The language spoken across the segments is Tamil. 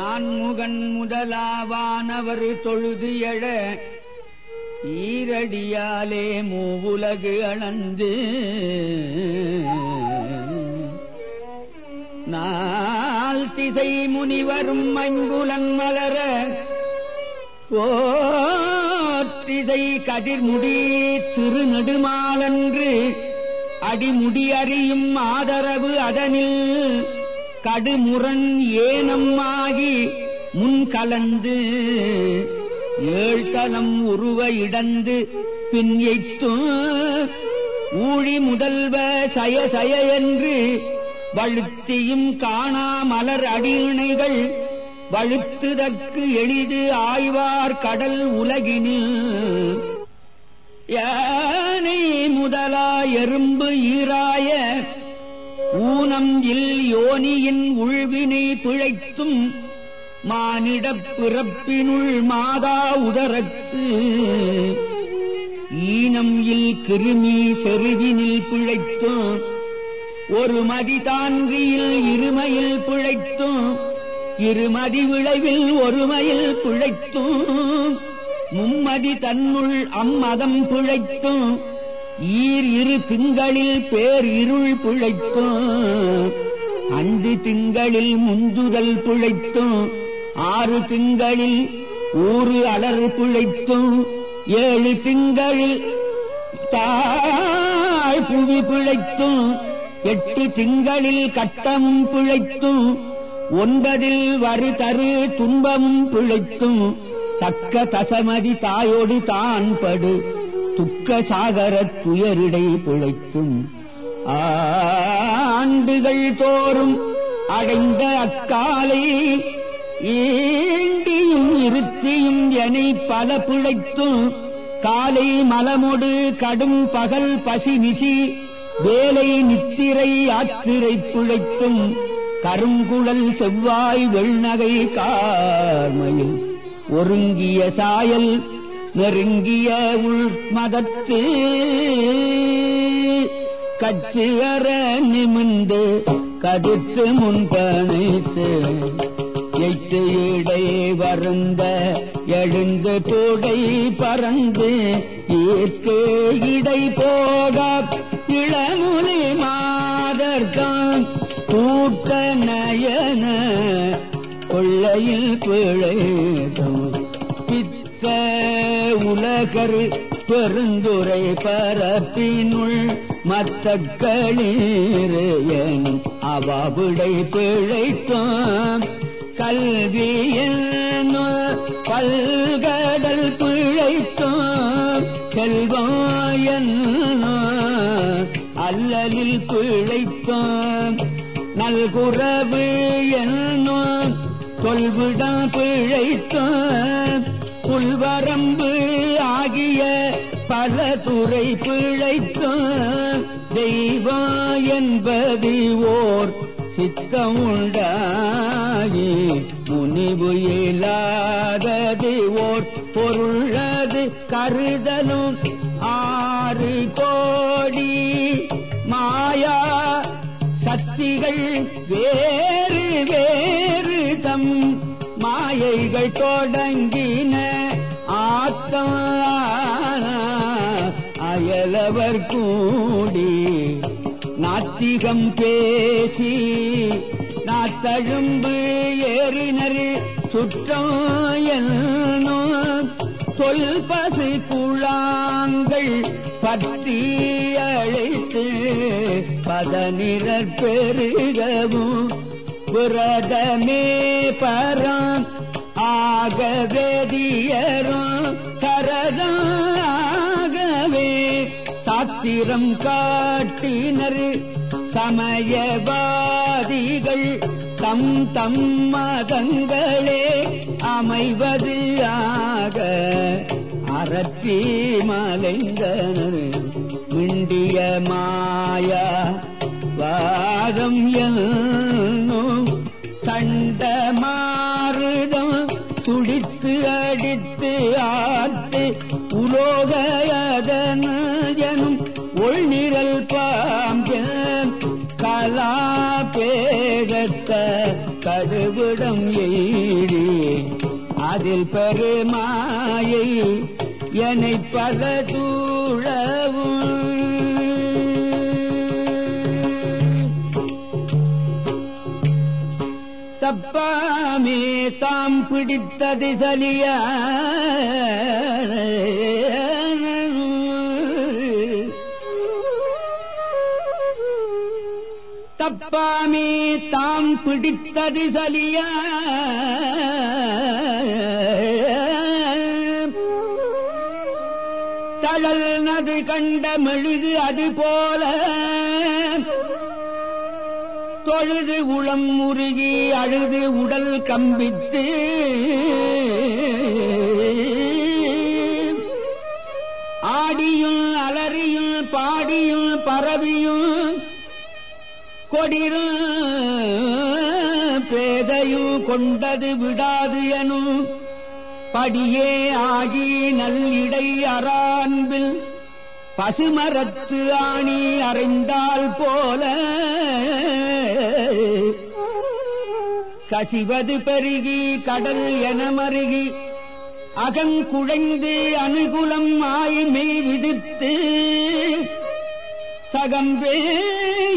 நான்முகன் முதலாவானவர் தொழுது எழ ஈரடியாலே மூவுலகு அளந்து நாள் திசை முனிவரும் ஐம்புலன் மலர ஓத்திசை கதிர்முடி திருநெடுமாலன்று அடிமுடி அறியும் ஆதரவு அதனில் கடுமுரண் ஏனம் ஆகி முன் கலந்து ஏழ்தலம் உருவ இடந்து பின் எய்த்தும் ஊழி முதல்வ சய சய என்று வழுத்தியும் காணா மலர் அடியிணைகள் வழுத்துதற்கு எளிது ஆய்வார் கடல் உலகினில் யானை முதலா எறும்பு ஈராய ஊனம் இல் யோனியின் உள்வினை பிழைத்தும் மானிடப் பிறப்பினுள் மாதா உதரக்கு. ஈனம் இல் கிருமி செருவினில் பிழைத்தும் ஒரு மதிதான்கியில் இருமையில் பிழைத்தும் இருமதி விளைவில் ஒருமையில் பிழைத்தும் மும்மதி தன்னுள் அம்மதம் பிழைத்தும் ஈர் இரு திங்களில் பேர் இருள் பிழைத்தும் அஞ்சு திங்களில் முந்துதல் பிழைத்தும் ஆறு திங்களில் ஊறு அலறு பிழைத்தும் ஏழு திங்களில் தாழ் புவி பிழைத்தும் எட்டு திங்களில் கட்டமும் பிழைத்தும் ஒன்பதில் வரு தரு துன்பமும் பிழைத்தும் தக்க தசமதி தாயோடு தான் படு. துக்க சாகரத் துயரிடை பிழைத்தும் ஆண்டுகள் தோறும் அடைந்த அக்காலை ஏண்டியும் இருத்தியும் எனை பல பிழைத்தும் காலை மலமொடு கடும் பகல் பசி நிசி வேலை நித்திரை ஆத்திரை பிழைத்தும் கருங்குழல் செவ்வாய் வெள்நகை கார்மையில் ஒருங்கிய சாயல் நெருங்கிய உள்மதத்து கச்சு அற நிமிந்து கதித்து முன்பனைத்து எட்டு இடை வருந்த எழுந்து தோடை பறந்து ஈர்க்கு இடை போக இளமுலி மாதர்கான் கூட்ட நயன கொள்ளையில் பிழைதும். உலகர் பெருந்துரை பரப்பினுள் மத்த களீரன் அவாவிடை பிழைத்தோம் கல்வியில் பல்கடல் பிழைத்தோம் செல்வாயன் அல்லலில் பிழைத்தோம் நல்குறவு என்னோம் தொல்விடம் பிழைத்தோம் புல்வர பல துறை பிழைத்தோம் தெய்வா என்பது ஓர் சித்தம் உண்டாகி முனிவு இயலாதது ஓர் பொருளது கருதலும் ஆறு கோடி மாயா சக்திகள் வேறு வேறு தம் மாயைகள் தொடங்கின ஆத்தம் அயலவர் கூடி நாத்திகம் பேசி நாத்தழும்பு ஏறினர் சுற்றம் என்னோ தொல்பசு குழாங்கள் பற்றி அழைத்து பதனிரற் பெருகவும் புரதமே பரான் ஆக வேதியரும் சரதாகவே சாத்திரம் காட்டினர் சமயவாதிகள். தம் தம் மதங்களே அமைவது ஆக. அறத்தி மலைந்தனர். மிண்டிய மாயா வாதம் என்னும். கண்ட மாறுதம் துடித்து அடித்து ஆத்து உலோகயதனும் உள்நிரல் பாம்பன் கலா பேகத்த கடுவிடம் எய்தி அதில் பெருமாயை என்னை பல தூழவும். தப்பாமே தாம் பிடித்தது சலிய தப்பாமே தாம் பிடித்தது சலிய. தழல் கண்ட மெழுகு அது போல. தொழுது உளம் முருகி அழுது உடல் கம்பித்து. ஆடியும் அலறியும் பாடியும் பரவியும் கொடில் பேதையும் கொண்டது விடாது எனும் படியே ஆகி நல்லிடை அறான்பில் பசுமரத்து ஆணி அறைந்தால் போல. கசிவது பெருகி கடல் என மருகி அகங்குழைந்து அனுகுலம் ஆய்மை விதித்து சகம்பே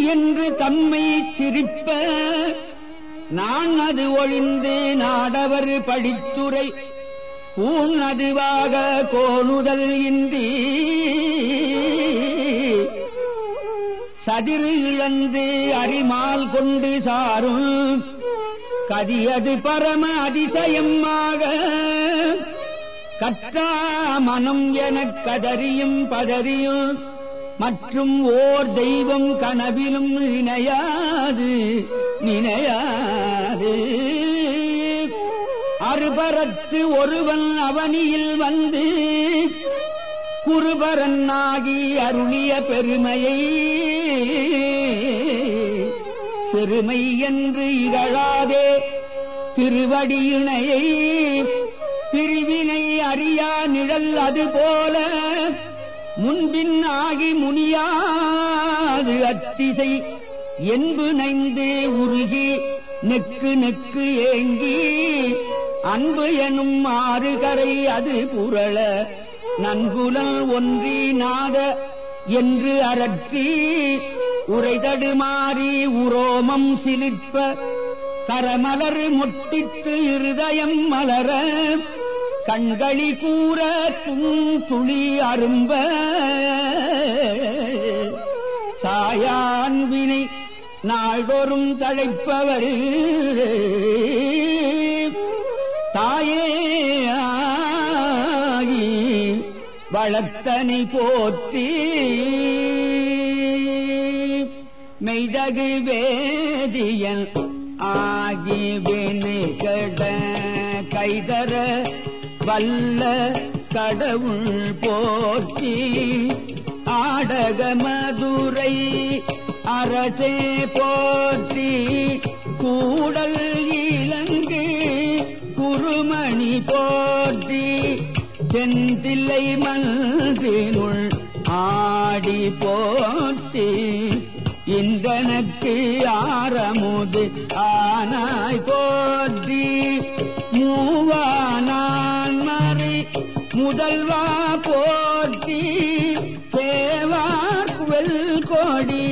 என்று தம்மை சிரிப்ப நான் அது ஒழிந்து நாடவர் படித்துரை பூன் அதுவாக கோணுதல் இன்றி. சதிர் இழந்து அரிமால் கொண்டு சாரும் கதியது பரம அதிசயமாக. கற்றா மனம் எனக் கதறியும் பதறியும் மற்றும் ஓர் தெய்வம் கனவிலும் நினையாது நினையாது. அறுபரத்து ஒருவன் அவனியில் வந்து குருபரன் ஆகி அருளிய பெருமையை பெருமை என்று இகழாதே திருவடியினையை. பிரிவினை அறியா நிழல் அதுபோல முன்பின் ஆகி முனியாது அத்திசை என்பு நைந்து உருகி நெக்கு நெக்கு ஏங்கி அன்பு எனும் ஆறுகரை அது புரள நன்குலம் ஒன்றி நாத என்று அரற்றி உரைதடுமாறி உரோமம் சிலிர்ப்ப கரமலர் முட்டித்து இருதயம் மலர கண்களி கூற துளி அரும்ப. சாயான்வினை நாள்தோறும் தழைப்பவர். தாயே வளர்த்தனை போற்றி. மெய்தகு வேதியன் ஆகி வினைகட கைதர வல்ல கடவுள் போற்றி ஆடக மதுரை அரசே போற்றி கூடல் இலங்கு குருமணி போற்றி செந்தில்லை மன்றினுள் ஆடி போற்றி இந்தனுக்கு ஆரமுது ஆனாய் போற்றி மூவானா முதல்வா போற்றி சேவார்குவல் கோடி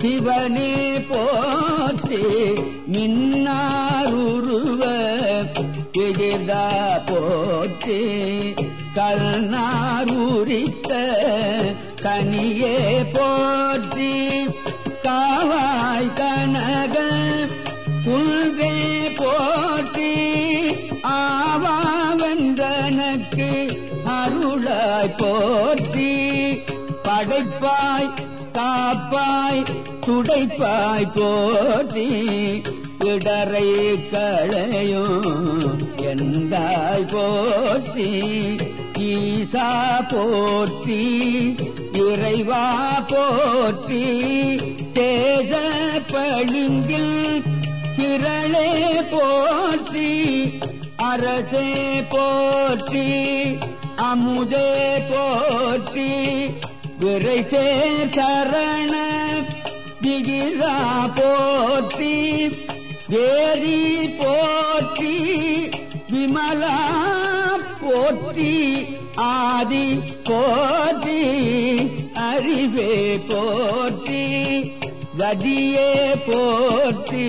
சிவனே போற்றி மின்னாருருவ எதிர்தா போற்றி கல்நாரூரித்த கனியே போற்றி காவாய் கனகன் அருளாய் போற்றி படைப்பாய் காப்பாய் துடைப்பாய் போற்றி இடரை களையும் எந்தாய் போற்றி ஈசா போற்றி இறைவா போற்றி தேஜ பளிங்கில் திரளே போற்றி அரசே போற்றி அமுதே போற்றி விரை சரண விகிரா போற்றி வேதி போற்றி விமலா போற்றி ஆதி போற்றி அறிவே போற்றி கதியே போற்றி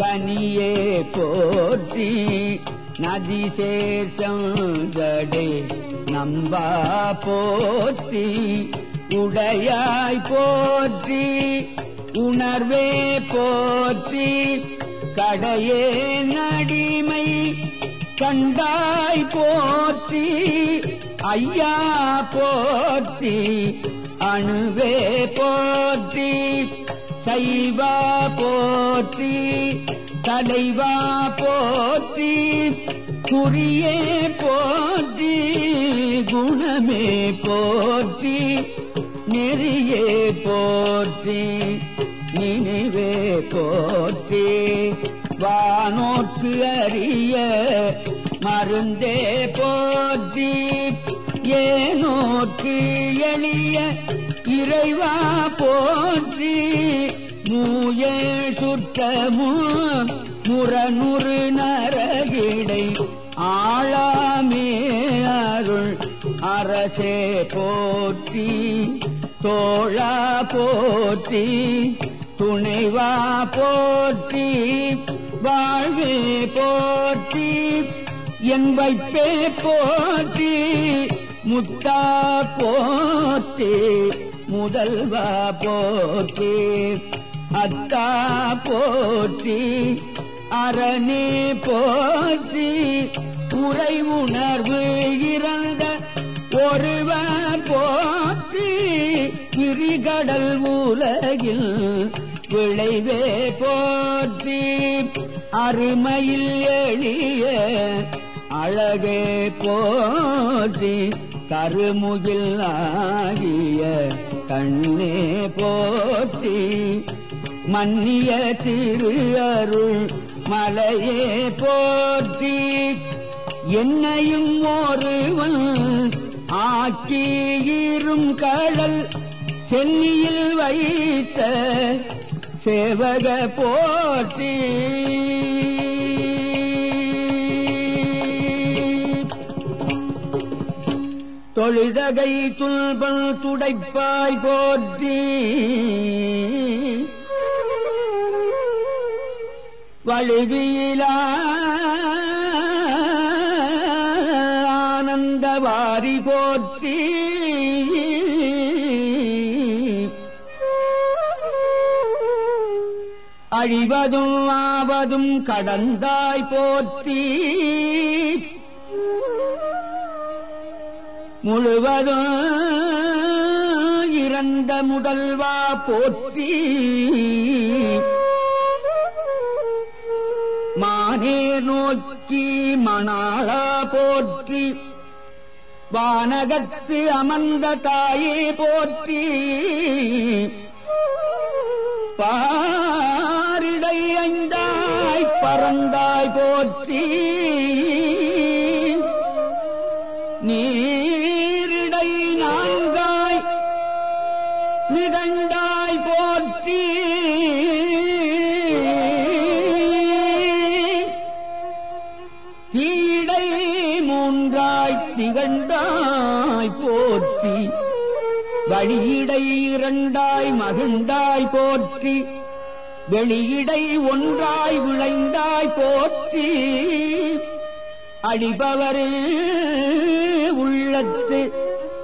கனியே போற்றி நதி சேஷம் ஜடே நம்பா போற்றி உடையாய் போற்றி உணர்வே போற்றி கடையே நடிமை கண்டாய் போற்றி ஐயா போற்றி அணுவே போற்றி சைவா போற்றி தலைவா போற்றி குறியே போற்றி குணமே போற்றி நெறியே போற்றி நினைவே போற்றி. வானோற்கு அறிய மருந்தே போற்றி. ஏனோற்கு எளிய இறைவா போற்றி மூயே சுற்றமோ முரநுறு நரகிடை ஆளாமே அருள் அரசே போற்றி தோழா போற்றி துணைவா போற்றி வாழ்வே போற்றி என் வைப்பே போற்றி முத்தா போத்தே முதல்வா போத்தே. அத்தா போற்றி அரணே போற்றி. உரை உணர்வு இறந்த ஒருவ போற்றி. கிரிகடல் உலகில் விளைவே போற்றி. அருமையில் எளிய அழகே போற்றி. கருமுகில் ஆகிய கண்ணே போற்றி மன்னிய திரு அருள் மலையே போற்றி. என்னையும் ஒருவன் ஆக்கியிரும் கடல் சென்னியில் வைத்த சேவக போற்றி. தொழுதகை துல்பல் துடைப்பாய் போற்றி. வழுவியிலா ஆனந்தவாரி போற்றி. அழிவதும் ஆவதும் கடந்தாய் போற்றி. முழுவதும் இறந்த முதல்வா போற்றி. மானே நோக்கி மணாளா போற்றி. வானகத்து அமர்ந்த தாயே போற்றி. பாரிடை ஐந்தாய் பறந்தாய் போற்றி. வழியிடை இரண்டாய் மகிழ்ந்தாய் போற்றி. வெளியிடை ஒன்றாய் விளைந்தாய் போற்றி. அடிபவரே உள்ளத்து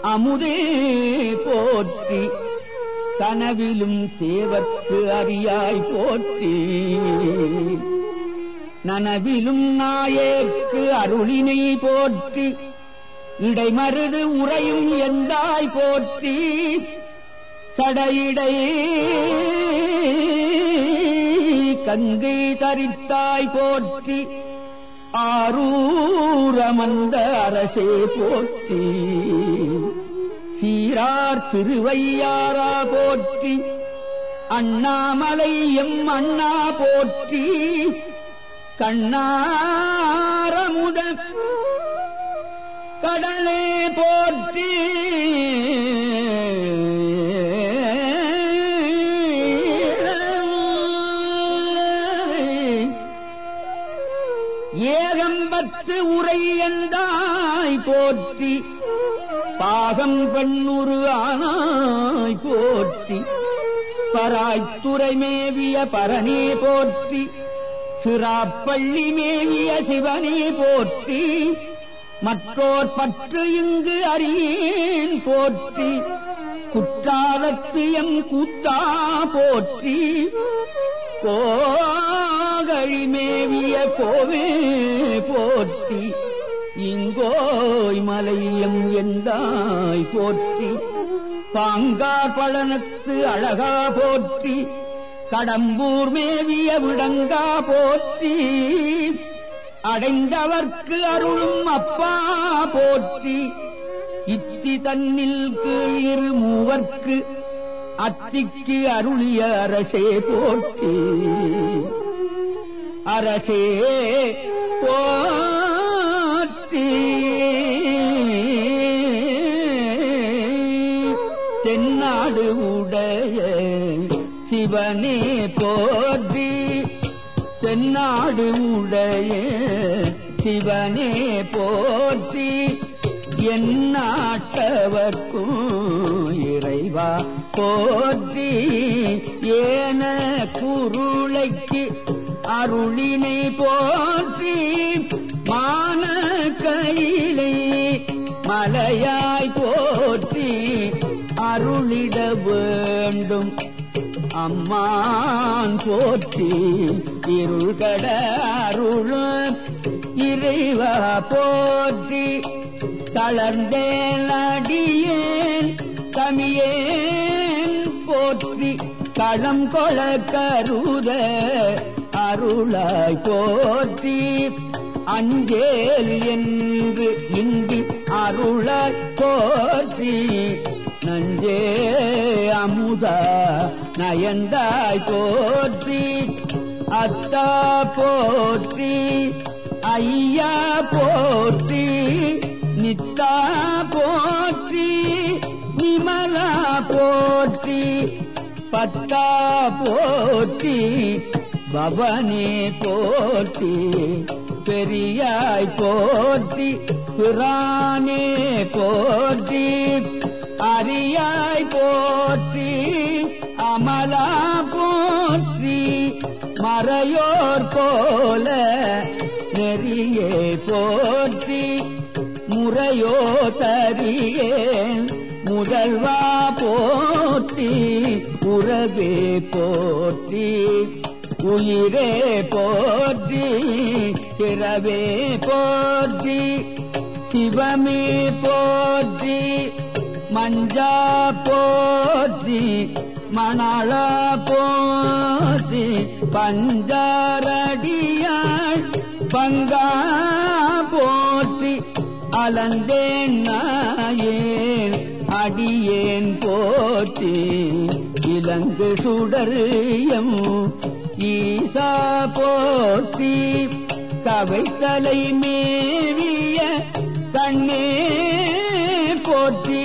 அமுதே போற்றி. கனவிலும் சேவற்கு அறியாய் போற்றி. நனவிலும் நாயேற்கு அருளினை போற்றி. இடைமருது உறையும் எந்தாய் போற்றி சடையிடை கங்கை தரித்தாய் போற்றி ஆரூரமந்த அரசே போற்றி சீரார் திருவையாரா போற்றி அண்ணாமலை எம் அண்ணா போற்றி கண்ணாரமுத கடலே போற்றி. ஏகம்பத்து உரை என்றாய் போற்றி. பாகம் பெண்ணுரு ஆனாய் போற்றி. பராய்த்துறை மேவிய பரணே போற்றி. சிராப்பள்ளி மேவிய சிவனே போற்றி. மற்றோர் பற்று இங்கு அறியேன் போற்றி. குற்றாலத்து எம் கூத்தா போற்றி. கோகழிமேவிய கோவே போற்றி. இங்கோய் மலையம் எந்தாய் போற்றி. பாங்கார் பழனத்து அழகா போற்றி. கடம்பூர் மேவிய விடங்கா போற்றி. அடைந்தவர்க்கு அருளும் அப்பா போற்றி. இத்தி தன்னில் கீழ் மூவர்க்கு அத்திக்கு அருளிய அரசே போற்றி. அரசே போற்றி. தென்னாடு உடைய சிவனே போற்றி. தென்னாடு உடைய சிவனே போற்றி என் நாட்டவர்க்கும் இறைவா போற்றி. ஏன குருளைக்கு அருளினை போற்றி மான கையிலே மலையாய் போற்றி அருளிட வேண்டும். அம்மான் போற்றி இருள்கட அருள் இறைவா போற்றி. தளர்ந்தேன் அடியேன் தமியேன் போற்றி. களம் கொள கருத அருளாய் போற்றி. அஞ்சேல் என்று இங்கு அருளாய் போற்றி. நஞ்சே அமுதா நயந்தாய் போற்றி அத்தா போற்றி ஐயா போற்றி நித்தா போற்றி நிமலா போற்றி பத்தா போற்றி பவனே போற்றி பெரியாய் போற்றி பிரானே போற்றி அரியாய் போற்றி மறையோர் போல நெறியே போற்றி முறையோ தரியேன் முதல்வா போற்றி உறவே போற்றி உயிரே போற்றி பிறவே போற்றி சிவமே போற்றி மஞ்சா போற்றி மணலா போ பஞ்சாரடியாள் பங்கா போற்றி அலந்தேன் நாயேன் அடியேன் போற்றி இலங்கு சுடரியம் ஈசா போற்றி கவைத்தலை மேவிய கண்ணே போற்றி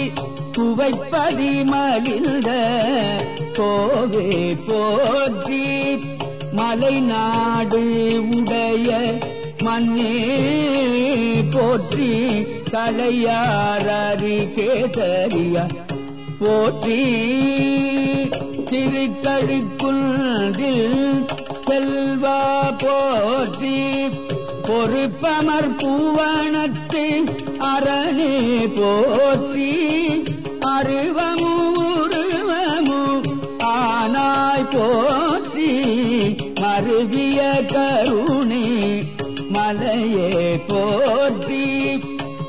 குவைப்பதி மலிந்த கோவே போற்றி மலை நாடு உடைய மண்ணே போற்றி களையாரி கேதறிய போற்றி திருக்கழிக்குன்றில் செல்வா போற்றி பொறுப்பமர் பூவனத்து அரணே போற்றி அருவா போற்றி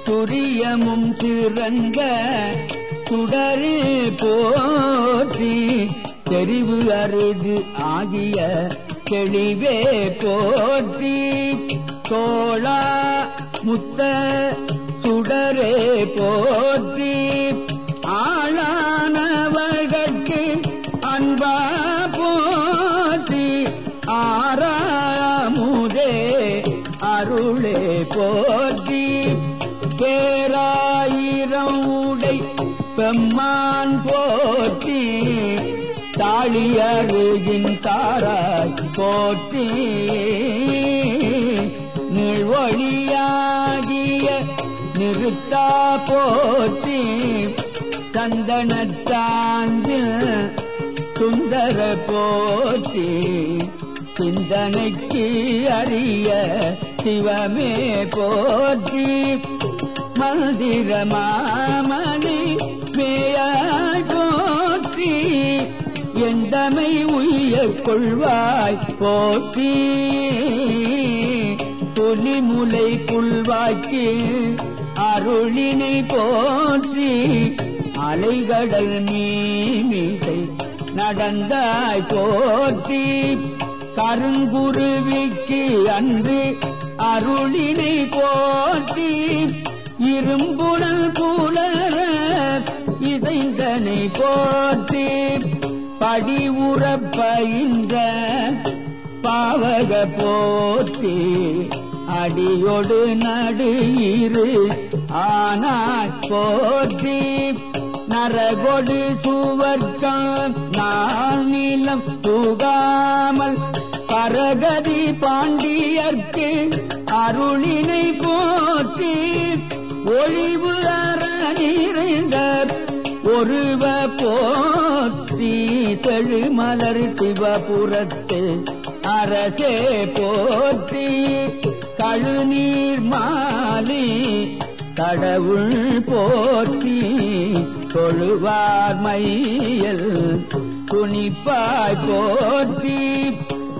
துரியமும் திறங்க சுடரு போற்றி. தெரிவு அருது ஆகிய தெளிவே போற்றி. தோழா முத்த சுடரே போற்றி. அருளே போற்றி பேராயிரம் உடை பெம்மான் போற்றி தாளியருகின் தாராய் போற்றி. நிறுத்தா போற்றி சந்தனத்தாந்து சுந்தர போற்றி. சிந்தனைக்கு அறிய சிவமே போற்றி. மந்திர மாமணி மேயாய் போற்றி. எந்தமை உய கொள்வாய் போற்றி. தொலிமுலை புல்வாக்கி அருளினை போற்றி. அலைகடல் நீமிசை நடந்தாய் போற்றி. கருங்குருவிக்கு அன்று அருளினை போற்றி இரும்புடல் புலர இசைந்தனை போற்றி படி உறப்பயின்ற பாவக போற்றி அடியொடு நடு இரு ஆனால் போற்றி நரகொடு சுவர்க்கம் நாள் நீளம் தூகாமல் அரகதி பாண்டியர்க்கு அருளினை போற்றி ஒளிவு அற ஒருவ போற்றி தெழுமலர் சிவபுரத்து அரசே போற்றி கழுநீர் மாலி கடவுள் போற்றி தொழுவார் மையல் துணிப்பாய் போற்றி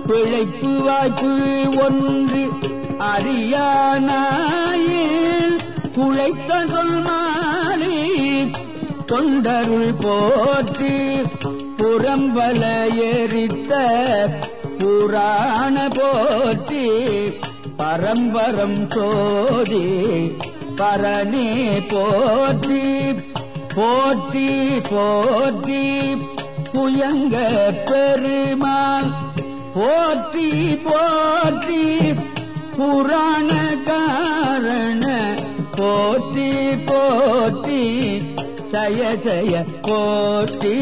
பிழைப்பு வாய்ப்பு ஒன்று அறியானாயில் குழைத்த சொல்மாலி தொண்டருள் போற்றி புறம்பல எரித்த புராண போற்றி பரம்பரம் சோதி பரணி போற்றி போற்றி போற்றி புயங்க பெருமாள் போற்றி போற்றி புராண காரண போற்றி போற்றி சய சய போற்றி.